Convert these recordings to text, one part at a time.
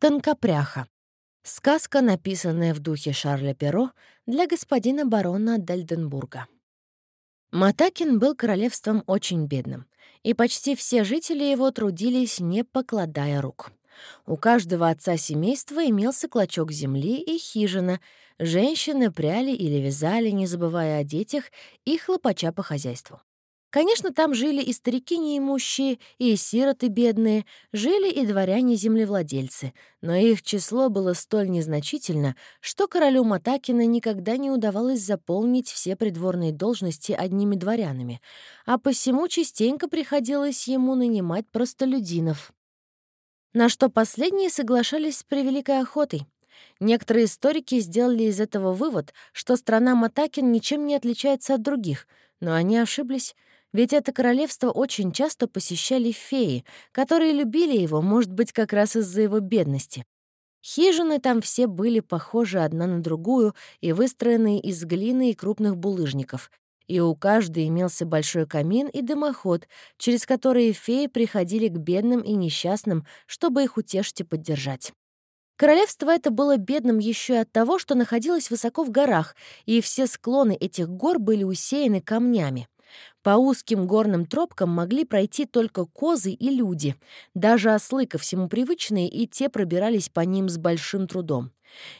Тонкопряха. Сказка, написанная в духе Шарля Перо для господина барона Дельденбурга. Матакин был королевством очень бедным, и почти все жители его трудились, не покладая рук. У каждого отца семейства имелся клочок земли и хижина. Женщины пряли или вязали, не забывая о детях и хлопача по хозяйству. Конечно, там жили и старики неимущие, и сироты бедные, жили и дворяне-землевладельцы, но их число было столь незначительно, что королю Матакина никогда не удавалось заполнить все придворные должности одними дворянами, а посему частенько приходилось ему нанимать простолюдинов. На что последние соглашались с превеликой охотой. Некоторые историки сделали из этого вывод, что страна Матакин ничем не отличается от других, но они ошиблись — ведь это королевство очень часто посещали феи, которые любили его, может быть, как раз из-за его бедности. Хижины там все были похожи одна на другую и выстроены из глины и крупных булыжников, и у каждой имелся большой камин и дымоход, через которые феи приходили к бедным и несчастным, чтобы их утешить и поддержать. Королевство это было бедным еще и от того, что находилось высоко в горах, и все склоны этих гор были усеяны камнями. По узким горным тропкам могли пройти только козы и люди. Даже ослы ко всему привычные, и те пробирались по ним с большим трудом.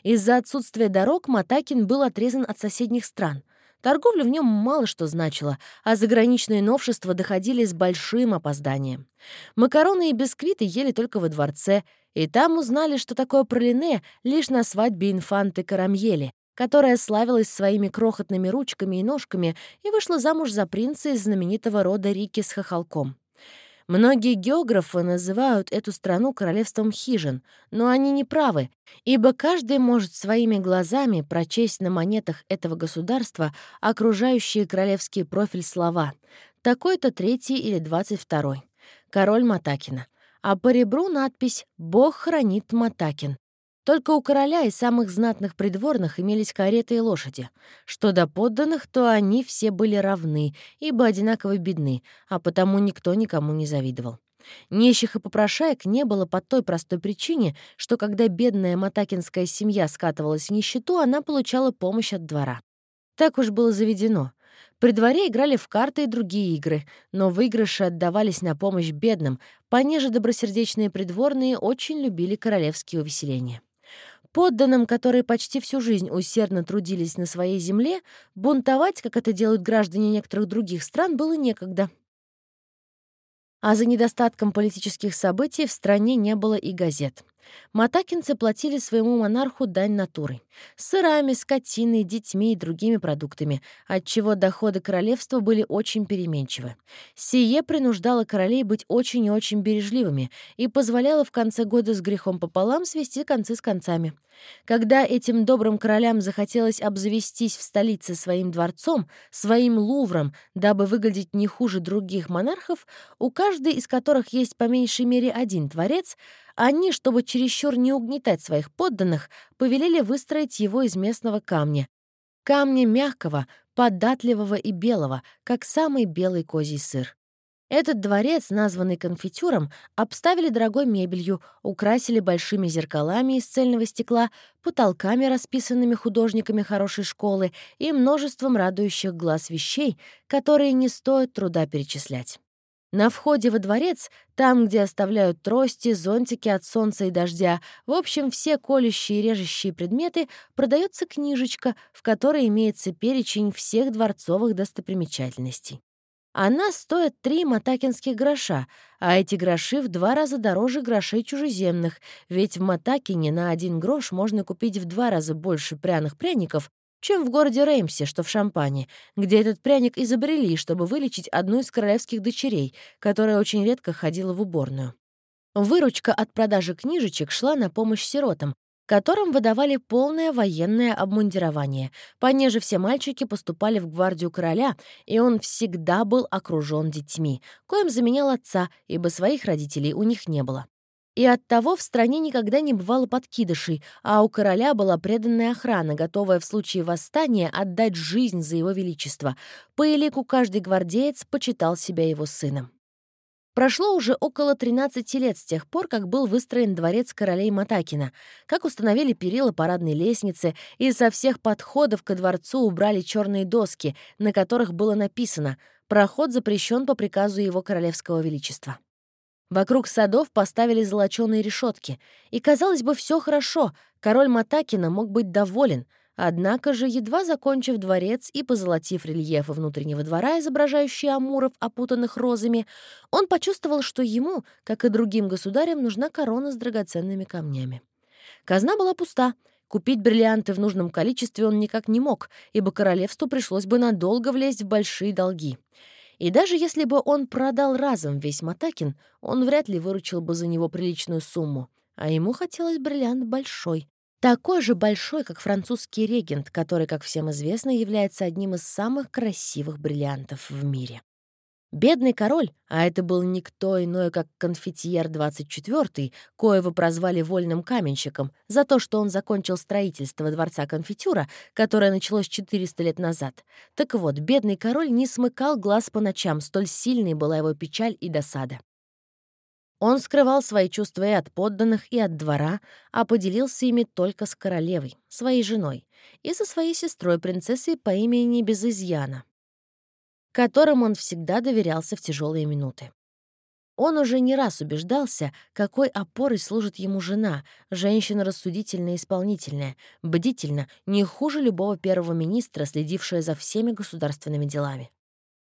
Из-за отсутствия дорог Матакин был отрезан от соседних стран. Торговля в нем мало что значила, а заграничные новшества доходили с большим опозданием. Макароны и бисквиты ели только во дворце, и там узнали, что такое пролине, лишь на свадьбе инфанты Карамьели, которая славилась своими крохотными ручками и ножками и вышла замуж за принца из знаменитого рода Рики с хохолком. Многие географы называют эту страну королевством хижин, но они не правы, ибо каждый может своими глазами прочесть на монетах этого государства окружающие королевский профиль слова «такой-то третий или двадцать второй». Король Матакина. А по ребру надпись «Бог хранит Матакин». Только у короля и самых знатных придворных имелись кареты и лошади. Что до подданных, то они все были равны, ибо одинаково бедны, а потому никто никому не завидовал. Нищих и попрошаек не было по той простой причине, что когда бедная матакинская семья скатывалась в нищету, она получала помощь от двора. Так уж было заведено. При дворе играли в карты и другие игры, но выигрыши отдавались на помощь бедным, понеже добросердечные придворные очень любили королевские увеселения. Подданным, которые почти всю жизнь усердно трудились на своей земле, бунтовать, как это делают граждане некоторых других стран, было некогда. А за недостатком политических событий в стране не было и газет. Матакинцы платили своему монарху дань натурой. Сырами, скотиной, детьми и другими продуктами, отчего доходы королевства были очень переменчивы. Сие принуждало королей быть очень и очень бережливыми и позволяло в конце года с грехом пополам свести концы с концами. Когда этим добрым королям захотелось обзавестись в столице своим дворцом, своим лувром, дабы выглядеть не хуже других монархов, у каждой из которых есть по меньшей мере один дворец, они, чтобы чересчур не угнетать своих подданных, повелели выстроить его из местного камня. Камня мягкого, податливого и белого, как самый белый козий сыр. Этот дворец, названный конфитюром, обставили дорогой мебелью, украсили большими зеркалами из цельного стекла, потолками, расписанными художниками хорошей школы и множеством радующих глаз вещей, которые не стоит труда перечислять. На входе во дворец, там, где оставляют трости, зонтики от солнца и дождя, в общем, все колющие и режущие предметы, продается книжечка, в которой имеется перечень всех дворцовых достопримечательностей. Она стоит три матакинских гроша, а эти гроши в два раза дороже грошей чужеземных, ведь в Матакине на один грош можно купить в два раза больше пряных пряников, чем в городе Реймсе, что в Шампане, где этот пряник изобрели, чтобы вылечить одну из королевских дочерей, которая очень редко ходила в уборную. Выручка от продажи книжечек шла на помощь сиротам, которым выдавали полное военное обмундирование, понеже все мальчики поступали в гвардию короля, и он всегда был окружен детьми, коим заменял отца, ибо своих родителей у них не было. И оттого в стране никогда не бывало подкидышей, а у короля была преданная охрана, готовая в случае восстания отдать жизнь за его величество. По элику каждый гвардеец почитал себя его сыном. Прошло уже около 13 лет с тех пор, как был выстроен дворец королей Матакина, как установили перила парадной лестницы и со всех подходов ко дворцу убрали черные доски, на которых было написано «Проход запрещен по приказу его королевского величества». Вокруг садов поставили золоченые решетки, и, казалось бы, все хорошо, король Матакина мог быть доволен — Однако же, едва закончив дворец и позолотив рельефы внутреннего двора, изображающие амуров, опутанных розами, он почувствовал, что ему, как и другим государям, нужна корона с драгоценными камнями. Казна была пуста. Купить бриллианты в нужном количестве он никак не мог, ибо королевству пришлось бы надолго влезть в большие долги. И даже если бы он продал разом весь Матакин, он вряд ли выручил бы за него приличную сумму. А ему хотелось бриллиант большой, такой же большой, как французский регент, который, как всем известно, является одним из самых красивых бриллиантов в мире. Бедный король, а это был никто иной, как конфетьер 24-й, коего прозвали вольным каменщиком, за то, что он закончил строительство дворца конфитюра, которое началось 400 лет назад. Так вот, бедный король не смыкал глаз по ночам, столь сильной была его печаль и досада. Он скрывал свои чувства и от подданных, и от двора, а поделился ими только с королевой, своей женой, и со своей сестрой, принцессой по имени Безызьяна, которым он всегда доверялся в тяжелые минуты. Он уже не раз убеждался, какой опорой служит ему жена, женщина рассудительная и исполнительная, бдительна, не хуже любого первого министра, следившая за всеми государственными делами.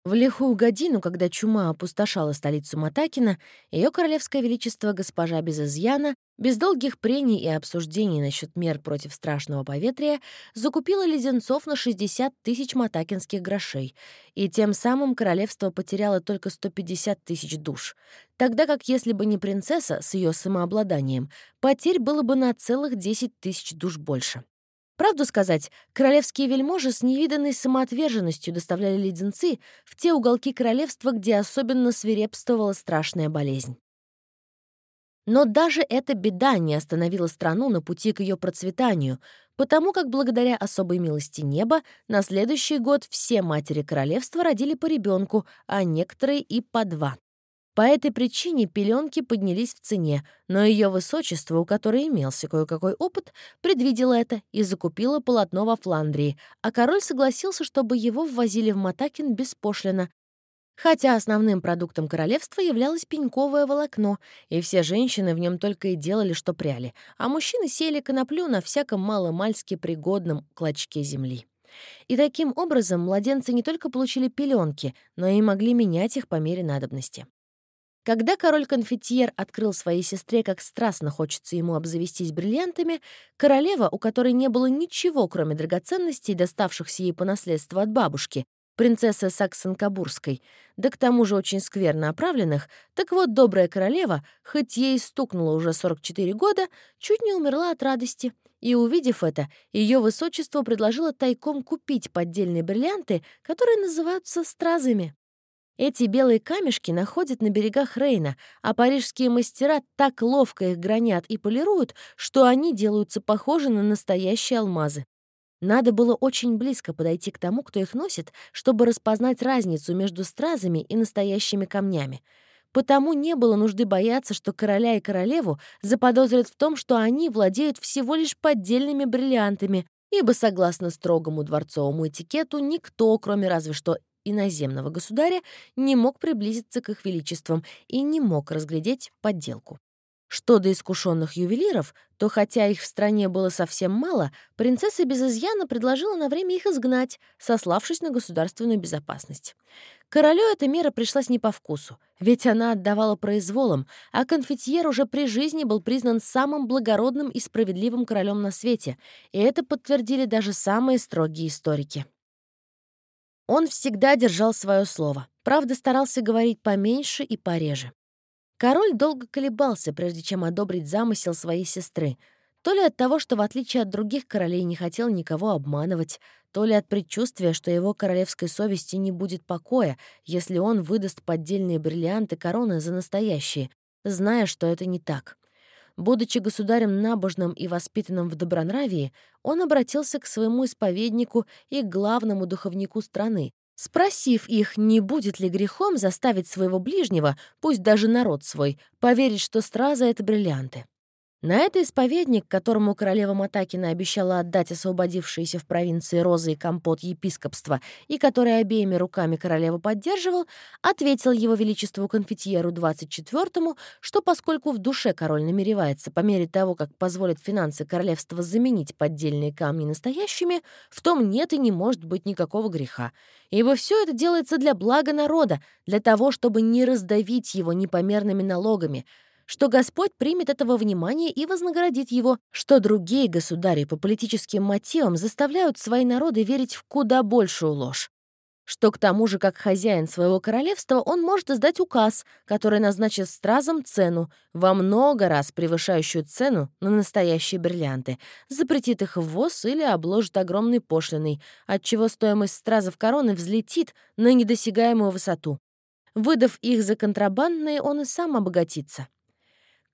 В лихую годину, когда чума опустошала столицу Матакина, ее королевское величество госпожа без изъяна, без долгих прений и обсуждений насчет мер против страшного поветрия, закупила леденцов на 60 тысяч матакинских грошей, и тем самым королевство потеряло только 150 тысяч душ, тогда как если бы не принцесса с ее самообладанием, потерь было бы на целых 10 тысяч душ больше. Правду сказать, королевские вельможи с невиданной самоотверженностью доставляли леденцы в те уголки королевства, где особенно свирепствовала страшная болезнь. Но даже эта беда не остановила страну на пути к ее процветанию, потому как благодаря особой милости неба на следующий год все матери королевства родили по ребенку, а некоторые и по два. По этой причине пеленки поднялись в цене, но ее высочество, у которой имелся кое-какой опыт, предвидела это и закупила полотно во Фландрии, а король согласился, чтобы его ввозили в Матакин беспошлино, хотя основным продуктом королевства являлось пеньковое волокно, и все женщины в нем только и делали, что пряли, а мужчины сеяли коноплю на всяком маломальски пригодном клочке земли. И таким образом младенцы не только получили пеленки, но и могли менять их по мере надобности. Когда король-конфетьер открыл своей сестре, как страстно хочется ему обзавестись бриллиантами, королева, у которой не было ничего, кроме драгоценностей, доставшихся ей по наследству от бабушки, принцессы Саксон-Кабурской, да к тому же очень скверно оправленных, так вот добрая королева, хоть ей стукнуло уже 44 года, чуть не умерла от радости. И, увидев это, ее высочество предложило тайком купить поддельные бриллианты, которые называются стразами. Эти белые камешки находят на берегах Рейна, а парижские мастера так ловко их гранят и полируют, что они делаются похожи на настоящие алмазы. Надо было очень близко подойти к тому, кто их носит, чтобы распознать разницу между стразами и настоящими камнями. Потому не было нужды бояться, что короля и королеву заподозрят в том, что они владеют всего лишь поддельными бриллиантами, ибо, согласно строгому дворцовому этикету, никто, кроме разве что иноземного государя не мог приблизиться к их величествам и не мог разглядеть подделку. Что до искушенных ювелиров, то хотя их в стране было совсем мало, принцесса без изъяна предложила на время их изгнать, сославшись на государственную безопасность. Королю эта мера пришлась не по вкусу, ведь она отдавала произволом, а конфетьер уже при жизни был признан самым благородным и справедливым королем на свете, и это подтвердили даже самые строгие историки. Он всегда держал свое слово, правда, старался говорить поменьше и пореже. Король долго колебался, прежде чем одобрить замысел своей сестры, то ли от того, что, в отличие от других королей, не хотел никого обманывать, то ли от предчувствия, что его королевской совести не будет покоя, если он выдаст поддельные бриллианты короны за настоящие, зная, что это не так. Будучи государем набожным и воспитанным в добронравии, он обратился к своему исповеднику и главному духовнику страны, спросив их, не будет ли грехом заставить своего ближнего, пусть даже народ свой, поверить, что страза — это бриллианты. На это исповедник, которому королева Матакина обещала отдать освободившиеся в провинции Розы и Компот епископства, и который обеими руками королеву поддерживал, ответил его величеству конфетьеру 24-му, что поскольку в душе король намеревается по мере того, как позволят финансы королевства заменить поддельные камни настоящими, в том нет и не может быть никакого греха. Ибо все это делается для блага народа, для того, чтобы не раздавить его непомерными налогами — что Господь примет этого внимания и вознаградит его, что другие государи по политическим мотивам заставляют свои народы верить в куда большую ложь, что к тому же, как хозяин своего королевства, он может издать указ, который назначит стразам цену, во много раз превышающую цену на настоящие бриллианты, запретит их ввоз или обложит огромной пошлиной, отчего стоимость стразов короны взлетит на недосягаемую высоту. Выдав их за контрабандные, он и сам обогатится.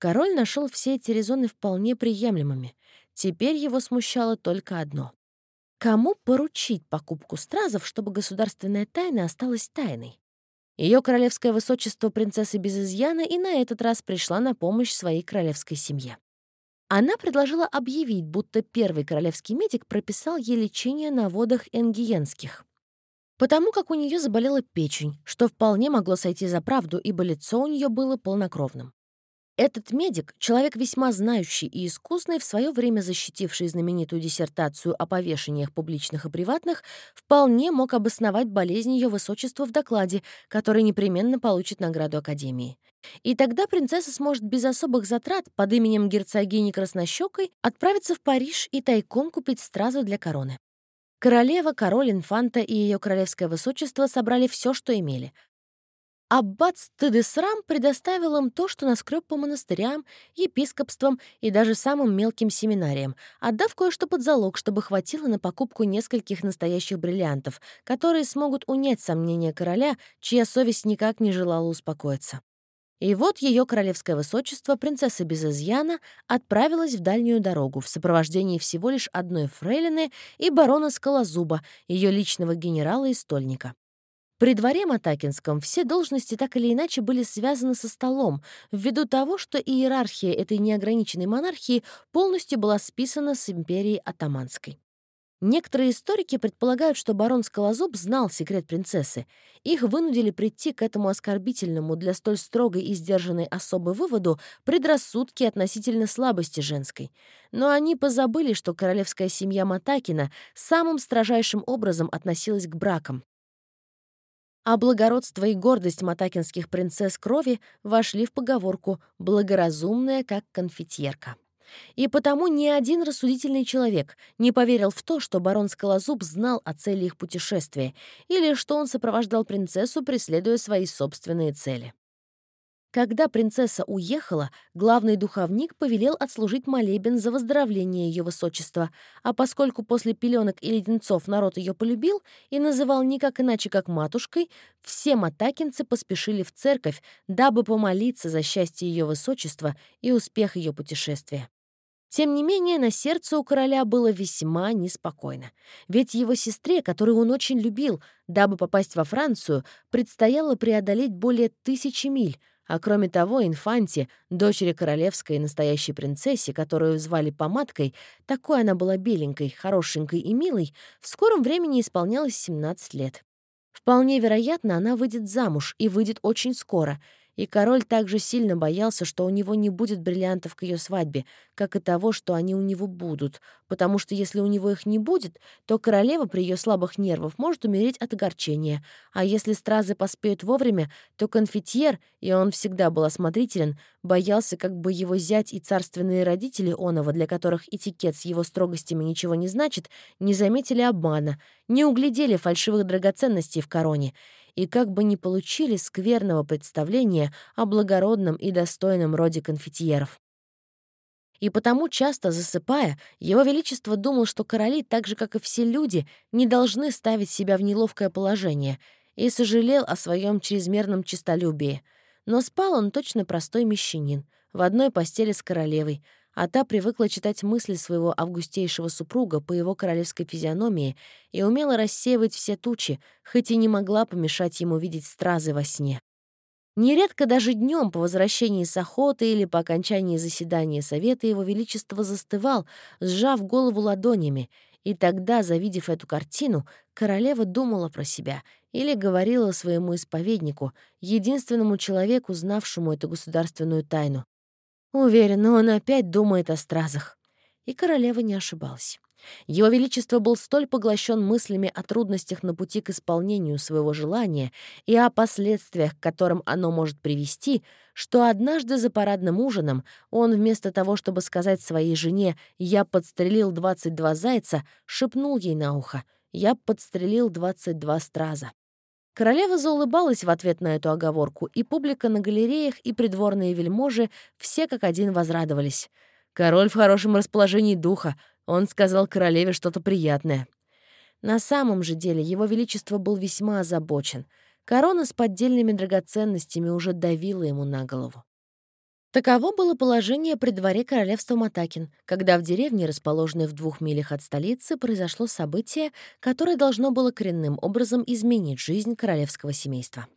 Король нашел все эти резоны вполне приемлемыми. Теперь его смущало только одно. Кому поручить покупку стразов, чтобы государственная тайна осталась тайной? Ее королевское высочество принцесса без изъяна и на этот раз пришла на помощь своей королевской семье. Она предложила объявить, будто первый королевский медик прописал ей лечение на водах энгиенских. Потому как у нее заболела печень, что вполне могло сойти за правду, ибо лицо у нее было полнокровным. Этот медик, человек весьма знающий и искусный, в свое время защитивший знаменитую диссертацию о повешениях публичных и приватных, вполне мог обосновать болезнь ее высочества в докладе, который непременно получит награду Академии. И тогда принцесса сможет без особых затрат под именем герцогини Краснощекой отправиться в Париж и тайком купить стразу для короны. Королева, король, инфанта и ее королевское высочество собрали все, что имели Аббат Стыдесрам предоставил им то, что наскреб по монастырям, епископствам и даже самым мелким семинариям, отдав кое-что под залог, чтобы хватило на покупку нескольких настоящих бриллиантов, которые смогут унять сомнения короля, чья совесть никак не желала успокоиться. И вот ее королевское высочество, принцесса без отправилась в дальнюю дорогу в сопровождении всего лишь одной фрейлины и барона Скалозуба, ее личного генерала и стольника. При дворе Матакинском все должности так или иначе были связаны со столом, ввиду того, что иерархия этой неограниченной монархии полностью была списана с империей Атаманской. Некоторые историки предполагают, что барон Скалозуб знал секрет принцессы. Их вынудили прийти к этому оскорбительному для столь строгой и сдержанной особы выводу предрассудки относительно слабости женской. Но они позабыли, что королевская семья Матакина самым строжайшим образом относилась к бракам, а благородство и гордость матакинских принцесс крови вошли в поговорку «благоразумная, как конфетьерка». И потому ни один рассудительный человек не поверил в то, что барон Скалозуб знал о цели их путешествия или что он сопровождал принцессу, преследуя свои собственные цели. Когда принцесса уехала, главный духовник повелел отслужить молебен за выздоровление ее высочества, а поскольку после пеленок и леденцов народ ее полюбил и называл никак иначе, как матушкой, все матакинцы поспешили в церковь, дабы помолиться за счастье ее высочества и успех ее путешествия. Тем не менее, на сердце у короля было весьма неспокойно. Ведь его сестре, которую он очень любил, дабы попасть во Францию, предстояло преодолеть более тысячи миль, а кроме того, инфанте, дочери королевской и настоящей принцессе, которую звали Помадкой, такой она была беленькой, хорошенькой и милой, в скором времени исполнялось 17 лет. Вполне вероятно, она выйдет замуж, и выйдет очень скоро — и король также сильно боялся, что у него не будет бриллиантов к ее свадьбе, как и того, что они у него будут, потому что если у него их не будет, то королева при ее слабых нервах может умереть от огорчения, а если стразы поспеют вовремя, то конфетьер, и он всегда был осмотрителен, боялся, как бы его зять и царственные родители Онова, для которых этикет с его строгостями ничего не значит, не заметили обмана, не углядели фальшивых драгоценностей в короне, и как бы не получили скверного представления о благородном и достойном роде конфетьеров. И потому, часто засыпая, его величество думал, что короли, так же, как и все люди, не должны ставить себя в неловкое положение, и сожалел о своем чрезмерном честолюбии. Но спал он точно простой мещанин, в одной постели с королевой, а та привыкла читать мысли своего августейшего супруга по его королевской физиономии и умела рассеивать все тучи, хоть и не могла помешать ему видеть стразы во сне. Нередко даже днем по возвращении с охоты или по окончании заседания совета его величество застывал, сжав голову ладонями, и тогда, завидев эту картину, королева думала про себя или говорила своему исповеднику, единственному человеку, знавшему эту государственную тайну. Уверена, он опять думает о стразах. И королева не ошибалась. Его Величество был столь поглощен мыслями о трудностях на пути к исполнению своего желания и о последствиях, к которым оно может привести, что однажды за парадным ужином он вместо того, чтобы сказать своей жене «я подстрелил 22 зайца», шепнул ей на ухо «я подстрелил 22 страза». Королева заулыбалась в ответ на эту оговорку, и публика на галереях и придворные вельможи все как один возрадовались. Король в хорошем расположении духа, он сказал королеве что-то приятное. На самом же деле его величество был весьма озабочен. Корона с поддельными драгоценностями уже давила ему на голову. Таково было положение при дворе королевства Матакин, когда в деревне, расположенной в двух милях от столицы, произошло событие, которое должно было коренным образом изменить жизнь королевского семейства.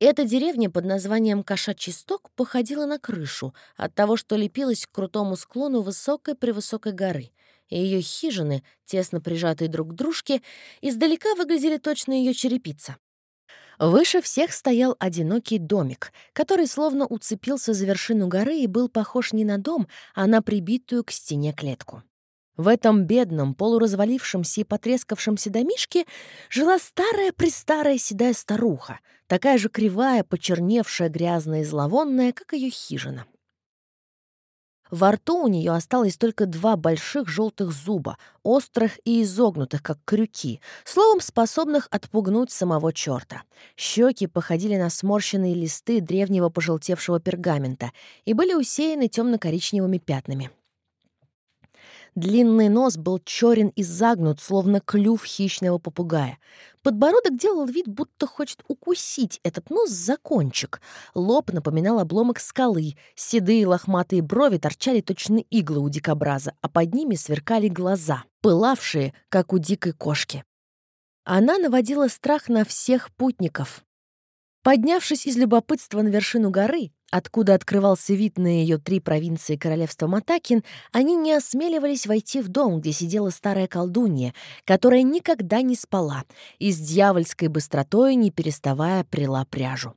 Эта деревня под названием Кошачий походила на крышу от того, что лепилась к крутому склону высокой-превысокой горы — и ее хижины, тесно прижатые друг к дружке, издалека выглядели точно ее черепица. Выше всех стоял одинокий домик, который словно уцепился за вершину горы и был похож не на дом, а на прибитую к стене клетку. В этом бедном, полуразвалившемся и потрескавшемся домишке жила старая-престарая седая старуха, такая же кривая, почерневшая, грязная и зловонная, как ее хижина. Во рту у нее осталось только два больших желтых зуба, острых и изогнутых, как крюки, словом, способных отпугнуть самого черта. Щеки походили на сморщенные листы древнего пожелтевшего пергамента и были усеяны темно-коричневыми пятнами. Длинный нос был черен и загнут, словно клюв хищного попугая. Подбородок делал вид, будто хочет укусить этот нос за кончик. Лоб напоминал обломок скалы. Седые лохматые брови торчали точно иглы у дикобраза, а под ними сверкали глаза, пылавшие, как у дикой кошки. Она наводила страх на всех путников. Поднявшись из любопытства на вершину горы, откуда открывался вид на ее три провинции королевства Матакин, они не осмеливались войти в дом, где сидела старая колдунья, которая никогда не спала и с дьявольской быстротой, не переставая, прила пряжу.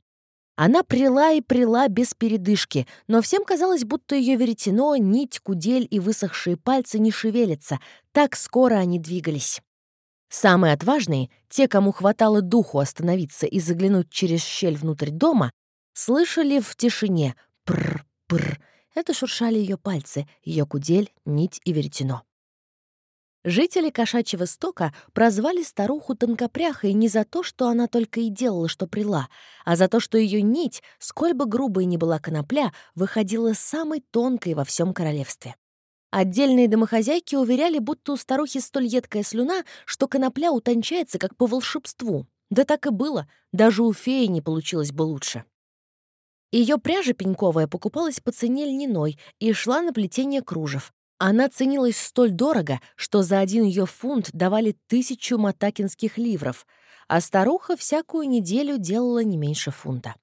Она прила и прила без передышки, но всем казалось, будто ее веретено, нить, кудель и высохшие пальцы не шевелятся, так скоро они двигались. Самые отважные, те, кому хватало духу остановиться и заглянуть через щель внутрь дома, слышали в тишине «пр-пр». Это шуршали ее пальцы, ее кудель, нить и веретено. Жители кошачьего стока прозвали старуху тонкопряхой не за то, что она только и делала, что прила, а за то, что ее нить, сколь бы грубой ни была конопля, выходила самой тонкой во всем королевстве. Отдельные домохозяйки уверяли, будто у старухи столь едкая слюна, что конопля утончается как по волшебству. Да так и было, даже у феи не получилось бы лучше. Ее пряжа пеньковая покупалась по цене льняной и шла на плетение кружев. Она ценилась столь дорого, что за один ее фунт давали тысячу матакинских ливров, а старуха всякую неделю делала не меньше фунта.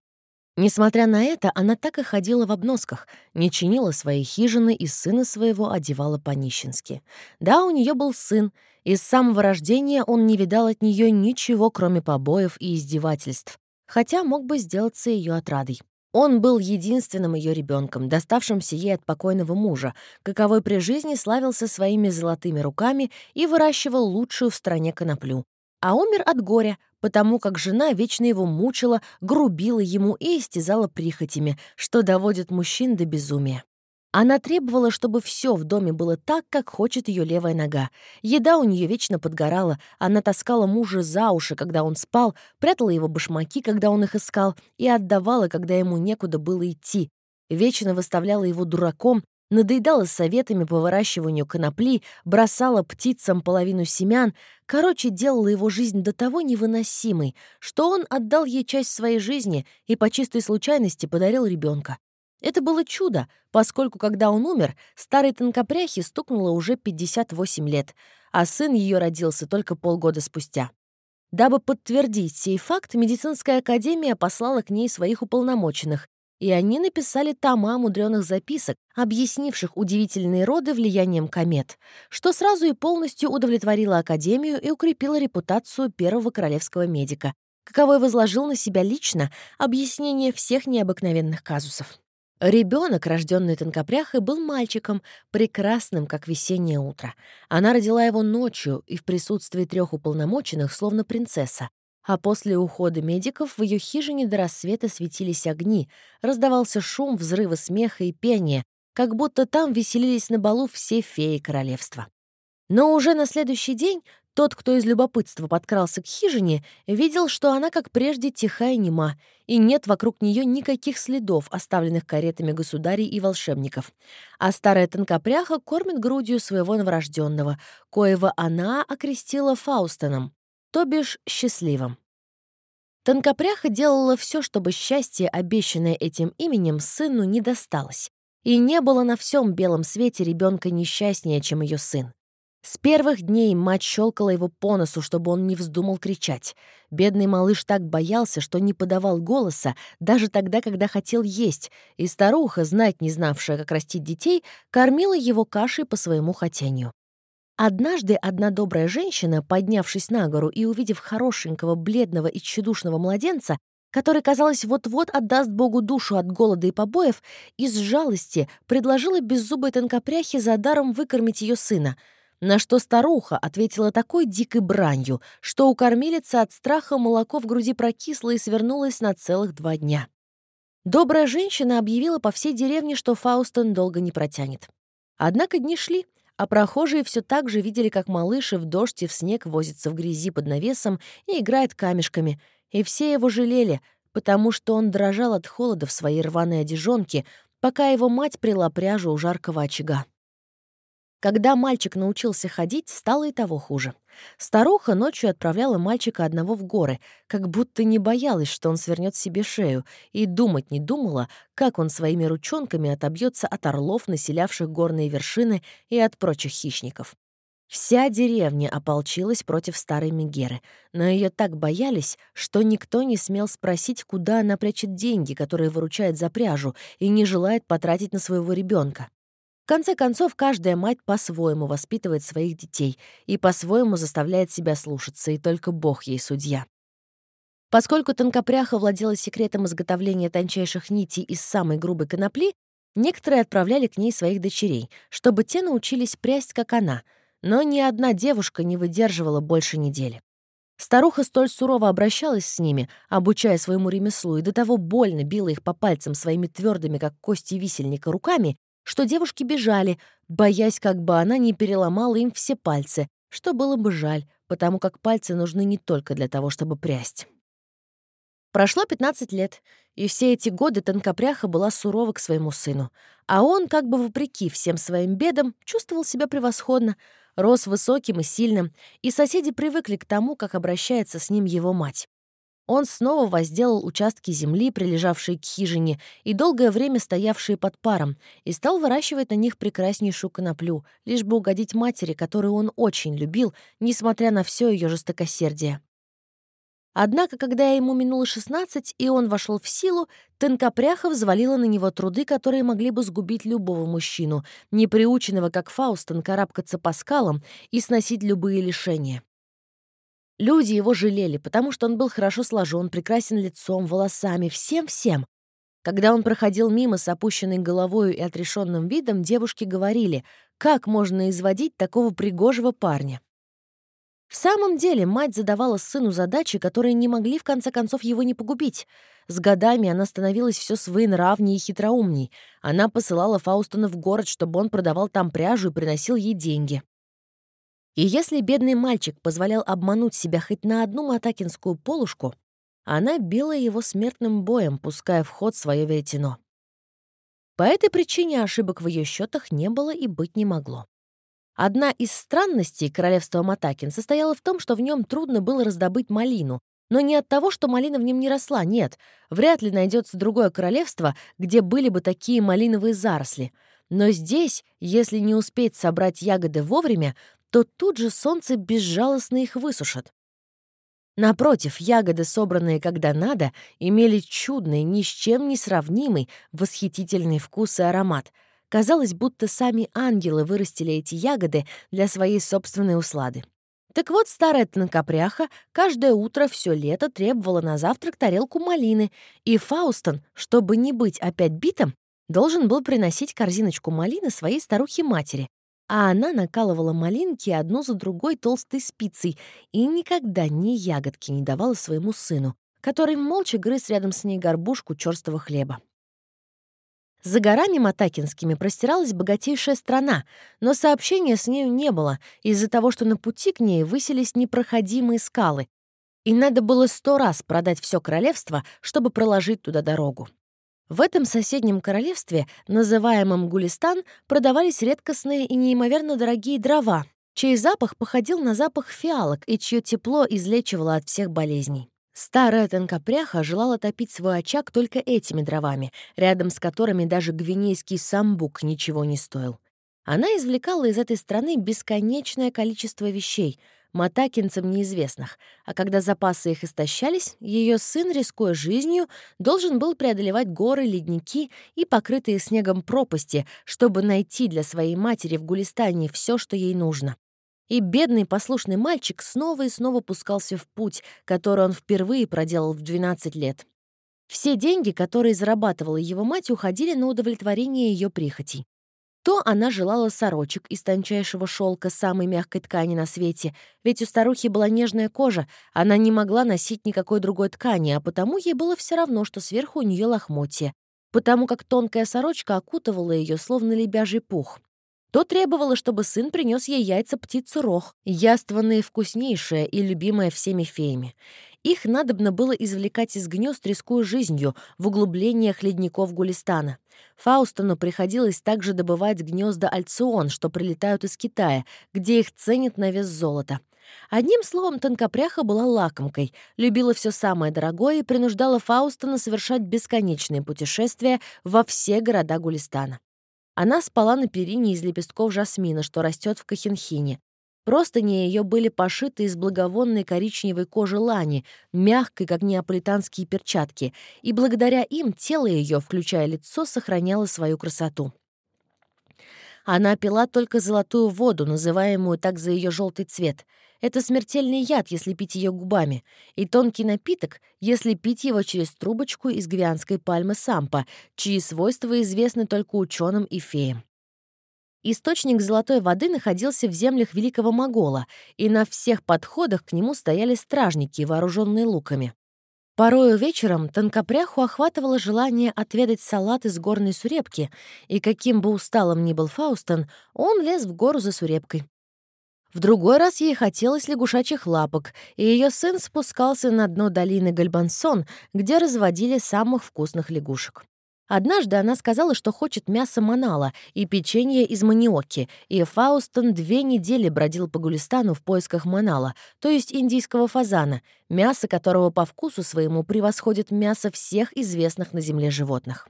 Несмотря на это, она так и ходила в обносках, не чинила свои хижины и сына своего одевала по-нищенски. Да, у нее был сын, и с самого рождения он не видал от нее ничего, кроме побоев и издевательств, хотя мог бы сделаться ее отрадой. Он был единственным ее ребенком, доставшимся ей от покойного мужа, каковой при жизни славился своими золотыми руками и выращивал лучшую в стране коноплю. А умер от горя, потому как жена вечно его мучила, грубила ему и истязала прихотями, что доводит мужчин до безумия. Она требовала, чтобы все в доме было так, как хочет ее левая нога. Еда у нее вечно подгорала, она таскала мужа за уши, когда он спал, прятала его башмаки, когда он их искал, и отдавала, когда ему некуда было идти. Вечно выставляла его дураком надоедала советами по выращиванию конопли, бросала птицам половину семян, короче, делала его жизнь до того невыносимой, что он отдал ей часть своей жизни и по чистой случайности подарил ребенка. Это было чудо, поскольку, когда он умер, старой тонкопряхе стукнуло уже 58 лет, а сын ее родился только полгода спустя. Дабы подтвердить сей факт, медицинская академия послала к ней своих уполномоченных, и они написали тома мудреных записок, объяснивших удивительные роды влиянием комет, что сразу и полностью удовлетворило Академию и укрепило репутацию первого королевского медика, каковой возложил на себя лично объяснение всех необыкновенных казусов. Ребенок, рожденный тонкопряхой, был мальчиком, прекрасным, как весеннее утро. Она родила его ночью и в присутствии трех уполномоченных, словно принцесса. А после ухода медиков в ее хижине до рассвета светились огни, раздавался шум, взрывы смеха и пения, как будто там веселились на балу все феи королевства. Но уже на следующий день тот, кто из любопытства подкрался к хижине, видел, что она, как прежде, тиха и нема, и нет вокруг нее никаких следов, оставленных каретами государей и волшебников. А старая тонкопряха кормит грудью своего новорожденного, коего она окрестила Фаустоном, то бишь счастливым. Тонкопряха делала все, чтобы счастье, обещанное этим именем, сыну не досталось. И не было на всем белом свете ребенка несчастнее, чем ее сын. С первых дней мать щелкала его по носу, чтобы он не вздумал кричать. Бедный малыш так боялся, что не подавал голоса, даже тогда, когда хотел есть, и старуха, знать не знавшая, как растить детей, кормила его кашей по своему хотению. Однажды одна добрая женщина, поднявшись на гору и увидев хорошенького, бледного и тщедушного младенца, который, казалось, вот-вот отдаст Богу душу от голода и побоев, из жалости предложила беззубой тонкопряхе за даром выкормить ее сына — на что старуха ответила такой дикой бранью, что у кормилицы от страха молоко в груди прокисло и свернулось на целых два дня. Добрая женщина объявила по всей деревне, что Фаустон долго не протянет. Однако дни шли, а прохожие все так же видели, как малыш и в дождь и в снег возится в грязи под навесом и играет камешками, и все его жалели, потому что он дрожал от холода в своей рваной одежонке, пока его мать прила пряжу у жаркого очага. Когда мальчик научился ходить, стало и того хуже. Старуха ночью отправляла мальчика одного в горы, как будто не боялась, что он свернет себе шею, и думать не думала, как он своими ручонками отобьется от орлов, населявших горные вершины, и от прочих хищников. Вся деревня ополчилась против старой Мегеры, но ее так боялись, что никто не смел спросить, куда она прячет деньги, которые выручает за пряжу, и не желает потратить на своего ребенка. В конце концов, каждая мать по-своему воспитывает своих детей и по-своему заставляет себя слушаться, и только Бог ей судья. Поскольку тонкопряха владела секретом изготовления тончайших нитей из самой грубой конопли, некоторые отправляли к ней своих дочерей, чтобы те научились прясть, как она, но ни одна девушка не выдерживала больше недели. Старуха столь сурово обращалась с ними, обучая своему ремеслу, и до того больно била их по пальцам своими твердыми, как кости висельника, руками, что девушки бежали, боясь, как бы она не переломала им все пальцы, что было бы жаль, потому как пальцы нужны не только для того, чтобы прясть. Прошло 15 лет, и все эти годы Тонкопряха была сурова к своему сыну, а он, как бы вопреки всем своим бедам, чувствовал себя превосходно, рос высоким и сильным, и соседи привыкли к тому, как обращается с ним его мать. Он снова возделал участки земли, прилежавшие к хижине и долгое время стоявшие под паром, и стал выращивать на них прекраснейшую коноплю, лишь бы угодить матери, которую он очень любил, несмотря на все ее жестокосердие. Однако, когда ему минуло 16, и он вошел в силу, Тонкопряха взвалила на него труды, которые могли бы сгубить любого мужчину, не приученного, как Фаустон, карабкаться по скалам и сносить любые лишения. Люди его жалели, потому что он был хорошо сложен, прекрасен лицом, волосами, всем-всем. Когда он проходил мимо с опущенной головой и отрешенным видом, девушки говорили, как можно изводить такого пригожего парня. В самом деле, мать задавала сыну задачи, которые не могли в конце концов его не погубить. С годами она становилась все своенравнее и хитроумней. Она посылала Фаустона в город, чтобы он продавал там пряжу и приносил ей деньги. И если бедный мальчик позволял обмануть себя хоть на одну матакинскую полушку, она била его смертным боем, пуская в ход свое веретено. По этой причине ошибок в ее счетах не было и быть не могло. Одна из странностей королевства Матакин состояла в том, что в нем трудно было раздобыть малину, Но не от того, что малина в нем не росла, нет. Вряд ли найдется другое королевство, где были бы такие малиновые заросли. Но здесь, если не успеть собрать ягоды вовремя, то тут же солнце безжалостно их высушит. Напротив, ягоды, собранные когда надо, имели чудный, ни с чем не сравнимый, восхитительный вкус и аромат. Казалось, будто сами ангелы вырастили эти ягоды для своей собственной услады. Так вот, старая тонкопряха каждое утро все лето требовала на завтрак тарелку малины, и Фаустон, чтобы не быть опять битым, должен был приносить корзиночку малины своей старухе-матери, а она накалывала малинки одну за другой толстой спицей и никогда ни ягодки не давала своему сыну, который молча грыз рядом с ней горбушку черстого хлеба. За горами Матакинскими простиралась богатейшая страна, но сообщения с нею не было из-за того, что на пути к ней высились непроходимые скалы, и надо было сто раз продать все королевство, чтобы проложить туда дорогу. В этом соседнем королевстве, называемом Гулистан, продавались редкостные и неимоверно дорогие дрова, чей запах походил на запах фиалок и чье тепло излечивало от всех болезней. Старая тонкопряха желала топить свой очаг только этими дровами, рядом с которыми даже гвинейский самбук ничего не стоил. Она извлекала из этой страны бесконечное количество вещей — матакинцам неизвестных, а когда запасы их истощались, ее сын, рискуя жизнью, должен был преодолевать горы, ледники и покрытые снегом пропасти, чтобы найти для своей матери в Гулистане все, что ей нужно. И бедный послушный мальчик снова и снова пускался в путь, который он впервые проделал в 12 лет. Все деньги, которые зарабатывала его мать, уходили на удовлетворение ее прихотей. То она желала сорочек из тончайшего шелка самой мягкой ткани на свете, ведь у старухи была нежная кожа, она не могла носить никакой другой ткани, а потому ей было все равно, что сверху у нее лохмотья, потому как тонкая сорочка окутывала ее, словно лебяжий пух. То требовала, чтобы сын принес ей яйца птицы рох, яствованные вкуснейшие и любимые всеми феями. Их надобно было извлекать из гнезд, рискуя жизнью, в углублениях ледников Гулистана. Фаустону приходилось также добывать гнезда альцион, что прилетают из Китая, где их ценят на вес золота. Одним словом, тонкопряха была лакомкой, любила все самое дорогое и принуждала Фаустона совершать бесконечные путешествия во все города Гулистана. Она спала на перине из лепестков жасмина, что растет в Кахенхине. Простыни ее были пошиты из благовонной коричневой кожи лани, мягкой, как неаполитанские перчатки, и благодаря им тело ее, включая лицо, сохраняло свою красоту. Она пила только золотую воду, называемую так за ее желтый цвет. Это смертельный яд, если пить ее губами, и тонкий напиток, если пить его через трубочку из гвианской пальмы сампа, чьи свойства известны только ученым и феям. Источник золотой воды находился в землях Великого Могола, и на всех подходах к нему стояли стражники, вооруженные луками. Порою вечером тонкопряху охватывало желание отведать салат из горной сурепки, и каким бы усталым ни был Фаустон, он лез в гору за сурепкой. В другой раз ей хотелось лягушачьих лапок, и ее сын спускался на дно долины Гальбансон, где разводили самых вкусных лягушек. Однажды она сказала, что хочет мяса манала и печенье из маниоки, и Фаустон две недели бродил по Гулистану в поисках манала, то есть индийского фазана, мясо которого по вкусу своему превосходит мясо всех известных на Земле животных.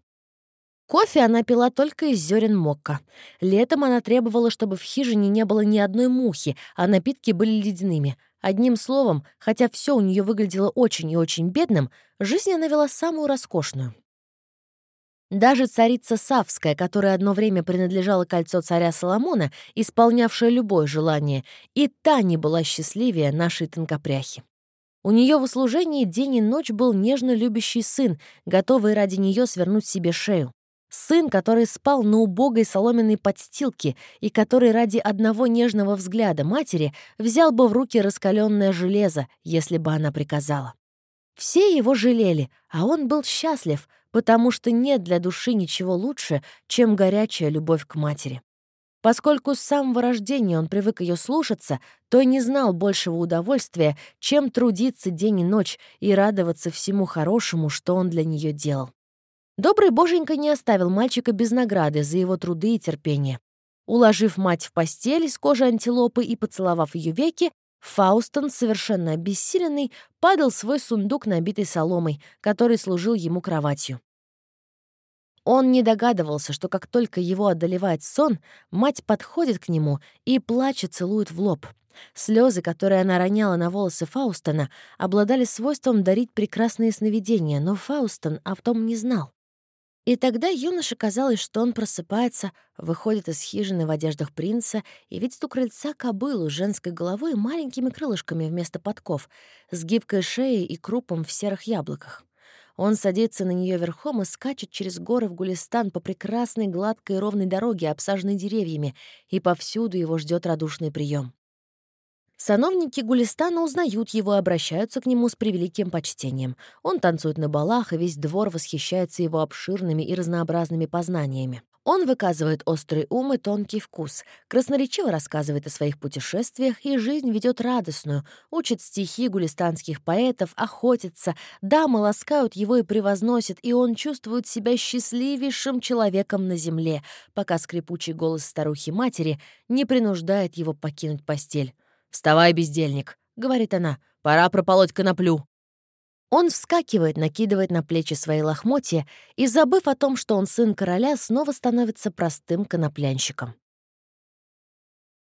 Кофе она пила только из зерен мокка. Летом она требовала, чтобы в хижине не было ни одной мухи, а напитки были ледяными. Одним словом, хотя все у нее выглядело очень и очень бедным, жизнь она вела самую роскошную. Даже царица Савская, которая одно время принадлежала кольцо царя Соломона, исполнявшая любое желание, и та не была счастливее нашей тонкопряхи. У нее в услужении день и ночь был нежно любящий сын, готовый ради нее свернуть себе шею. Сын, который спал на убогой соломенной подстилке и который ради одного нежного взгляда матери взял бы в руки раскаленное железо, если бы она приказала. Все его жалели, а он был счастлив, потому что нет для души ничего лучше, чем горячая любовь к матери. Поскольку с самого рождения он привык ее слушаться, то не знал большего удовольствия, чем трудиться день и ночь и радоваться всему хорошему, что он для нее делал. Добрый боженька не оставил мальчика без награды за его труды и терпение. Уложив мать в постель из кожи антилопы и поцеловав ее веки, Фаустон, совершенно обессиленный, падал свой сундук, набитый соломой, который служил ему кроватью. Он не догадывался, что как только его одолевает сон, мать подходит к нему и плачет, целует в лоб. Слезы, которые она роняла на волосы Фаустона, обладали свойством дарить прекрасные сновидения, но Фаустон о том не знал. И тогда юноше казалось, что он просыпается, выходит из хижины в одеждах принца и видит у крыльца кобылу с женской головой и маленькими крылышками вместо подков, с гибкой шеей и крупом в серых яблоках. Он садится на нее верхом и скачет через горы в Гулистан по прекрасной гладкой ровной дороге, обсаженной деревьями, и повсюду его ждет радушный прием. Сановники Гулистана узнают его и обращаются к нему с превеликим почтением. Он танцует на балах, и весь двор восхищается его обширными и разнообразными познаниями. Он выказывает острый ум и тонкий вкус, красноречиво рассказывает о своих путешествиях, и жизнь ведет радостную, учит стихи гулистанских поэтов, охотится, дамы ласкают его и превозносят, и он чувствует себя счастливейшим человеком на земле, пока скрипучий голос старухи-матери не принуждает его покинуть постель. «Вставай, бездельник», — говорит она, — «пора прополоть коноплю». Он вскакивает, накидывает на плечи свои лохмотья и, забыв о том, что он сын короля, снова становится простым коноплянщиком.